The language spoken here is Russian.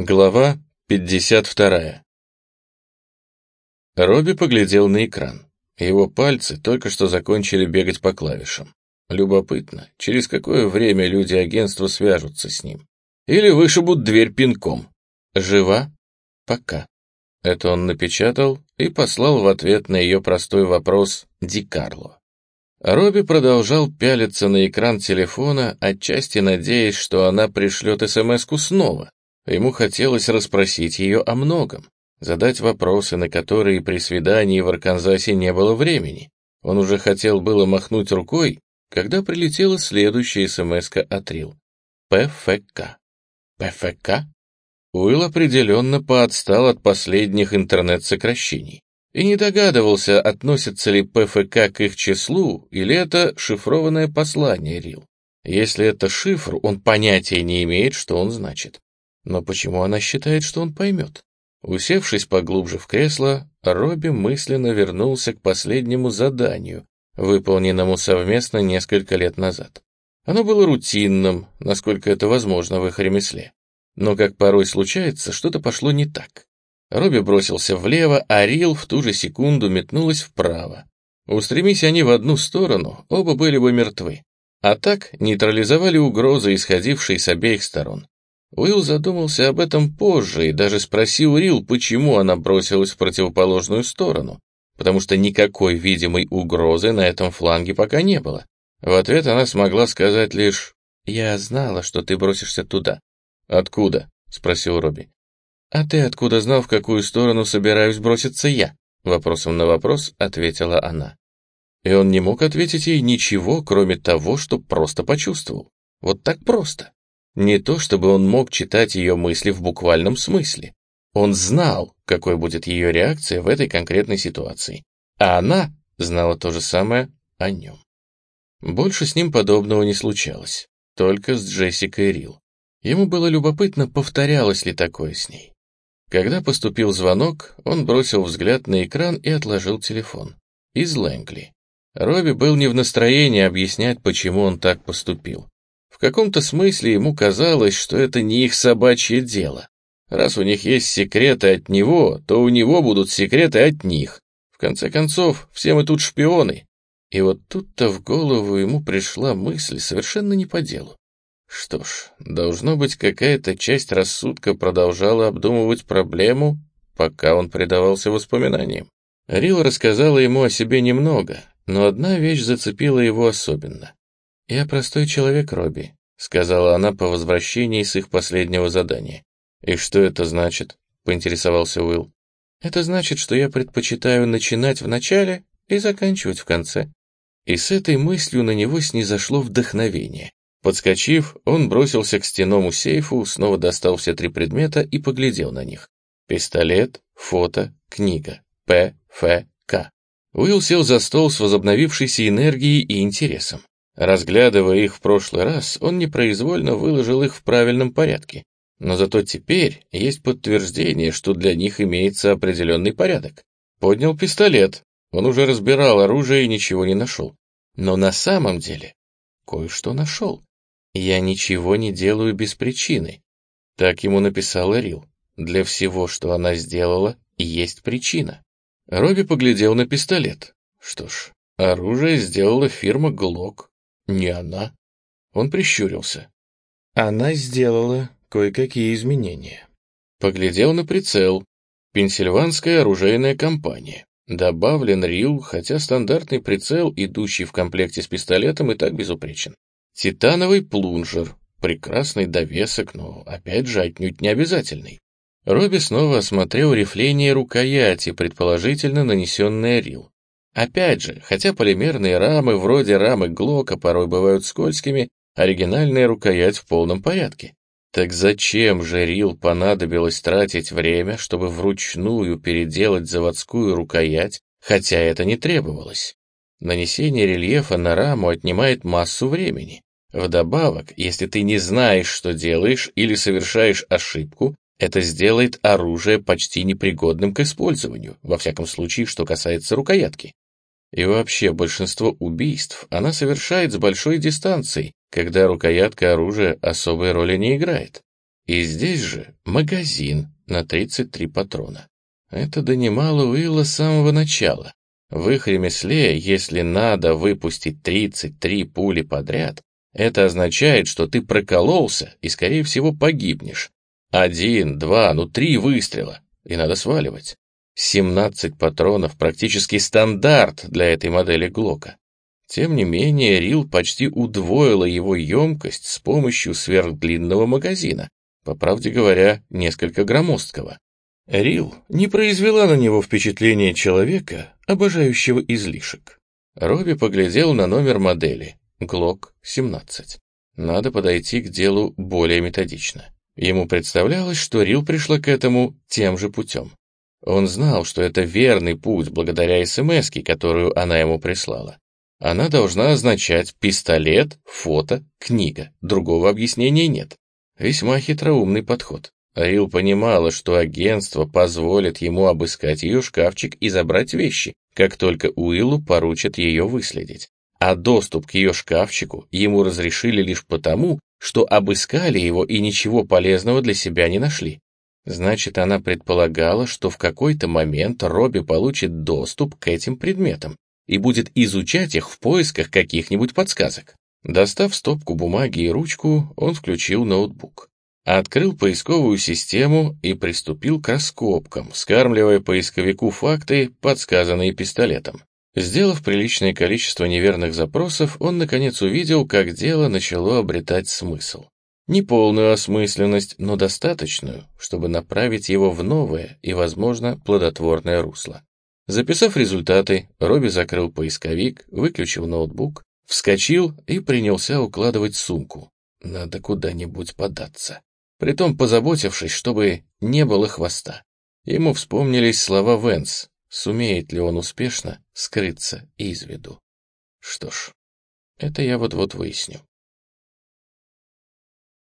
Глава 52. Робби поглядел на экран. Его пальцы только что закончили бегать по клавишам. Любопытно, через какое время люди агентства свяжутся с ним. Или вышибут дверь пинком. Жива? Пока. Это он напечатал и послал в ответ на ее простой вопрос Ди Карло. Робби продолжал пялиться на экран телефона, отчасти надеясь, что она пришлет СМС-ку снова, Ему хотелось расспросить ее о многом, задать вопросы, на которые при свидании в Арканзасе не было времени. Он уже хотел было махнуть рукой, когда прилетела следующая смс от Рил. ПФК. ПФК? Уилл определенно поотстал от последних интернет-сокращений и не догадывался, относится ли ПФК к их числу или это шифрованное послание Рил. Если это шифр, он понятия не имеет, что он значит. Но почему она считает, что он поймет? Усевшись поглубже в кресло, Робби мысленно вернулся к последнему заданию, выполненному совместно несколько лет назад. Оно было рутинным, насколько это возможно в их ремесле. Но, как порой случается, что-то пошло не так. Робби бросился влево, а Рил в ту же секунду метнулась вправо. Устремись они в одну сторону, оба были бы мертвы. А так нейтрализовали угрозы, исходившие с обеих сторон. Уилл задумался об этом позже и даже спросил Рил, почему она бросилась в противоположную сторону, потому что никакой видимой угрозы на этом фланге пока не было. В ответ она смогла сказать лишь «Я знала, что ты бросишься туда». «Откуда?» — спросил Робби. «А ты откуда знал, в какую сторону собираюсь броситься я?» Вопросом на вопрос ответила она. И он не мог ответить ей ничего, кроме того, что просто почувствовал. Вот так просто. Не то чтобы он мог читать ее мысли в буквальном смысле. Он знал, какой будет ее реакция в этой конкретной ситуации. А она знала то же самое о нем. Больше с ним подобного не случалось, только с Джессикой Рил. Ему было любопытно, повторялось ли такое с ней. Когда поступил звонок, он бросил взгляд на экран и отложил телефон. Из Лэнгли. Робби был не в настроении объяснять, почему он так поступил. В каком-то смысле ему казалось, что это не их собачье дело. Раз у них есть секреты от него, то у него будут секреты от них. В конце концов, все мы тут шпионы. И вот тут-то в голову ему пришла мысль совершенно не по делу. Что ж, должно быть, какая-то часть рассудка продолжала обдумывать проблему, пока он предавался воспоминаниям. Рил рассказала ему о себе немного, но одна вещь зацепила его особенно. «Я простой человек, Робби», — сказала она по возвращении с их последнего задания. «И что это значит?» — поинтересовался Уилл. «Это значит, что я предпочитаю начинать в начале и заканчивать в конце». И с этой мыслью на него снизошло вдохновение. Подскочив, он бросился к стенному сейфу, снова достал все три предмета и поглядел на них. Пистолет, фото, книга. П. Ф. К. Уилл сел за стол с возобновившейся энергией и интересом. Разглядывая их в прошлый раз, он непроизвольно выложил их в правильном порядке. Но зато теперь есть подтверждение, что для них имеется определенный порядок. Поднял пистолет. Он уже разбирал оружие и ничего не нашел. Но на самом деле кое-что нашел. Я ничего не делаю без причины. Так ему написала Рил. Для всего, что она сделала, есть причина. Робби поглядел на пистолет. Что ж, оружие сделала фирма Glock. Не она. Он прищурился. Она сделала кое-какие изменения. Поглядел на прицел. Пенсильванская оружейная компания. Добавлен РИЛ, хотя стандартный прицел, идущий в комплекте с пистолетом, и так безупречен. Титановый плунжер. Прекрасный довесок, но, опять же, отнюдь не обязательный. Робби снова осмотрел рифление рукояти, предположительно нанесенное РИЛ. Опять же, хотя полимерные рамы вроде рамы Глока порой бывают скользкими, оригинальная рукоять в полном порядке. Так зачем же Рил понадобилось тратить время, чтобы вручную переделать заводскую рукоять, хотя это не требовалось? Нанесение рельефа на раму отнимает массу времени. Вдобавок, если ты не знаешь, что делаешь или совершаешь ошибку, это сделает оружие почти непригодным к использованию, во всяком случае, что касается рукоятки. И вообще большинство убийств она совершает с большой дистанцией, когда рукоятка оружия особой роли не играет. И здесь же магазин на 33 патрона. Это донимало Уилла с самого начала. В их ремесле, если надо выпустить 33 пули подряд, это означает, что ты прокололся и, скорее всего, погибнешь. Один, два, ну три выстрела, и надо сваливать. 17 патронов практически стандарт для этой модели Глока. Тем не менее, Рил почти удвоила его емкость с помощью сверхдлинного магазина, по правде говоря, несколько громоздкого. Рил не произвела на него впечатление человека, обожающего излишек. Робби поглядел на номер модели Глок 17. Надо подойти к делу более методично. Ему представлялось, что Рил пришла к этому тем же путем. Он знал, что это верный путь благодаря смс которую она ему прислала. Она должна означать пистолет, фото, книга. Другого объяснения нет. Весьма хитроумный подход. Рил понимала, что агентство позволит ему обыскать ее шкафчик и забрать вещи, как только Уиллу поручат ее выследить. А доступ к ее шкафчику ему разрешили лишь потому, что обыскали его и ничего полезного для себя не нашли. Значит, она предполагала, что в какой-то момент Робби получит доступ к этим предметам и будет изучать их в поисках каких-нибудь подсказок. Достав стопку бумаги и ручку, он включил ноутбук. Открыл поисковую систему и приступил к раскопкам, скармливая поисковику факты, подсказанные пистолетом. Сделав приличное количество неверных запросов, он наконец увидел, как дело начало обретать смысл. Не полную осмысленность, но достаточную, чтобы направить его в новое и, возможно, плодотворное русло. Записав результаты, Робби закрыл поисковик, выключил ноутбук, вскочил и принялся укладывать сумку. Надо куда-нибудь податься притом позаботившись, чтобы не было хвоста. Ему вспомнились слова Венс, сумеет ли он успешно скрыться из виду. Что ж, это я вот-вот выясню.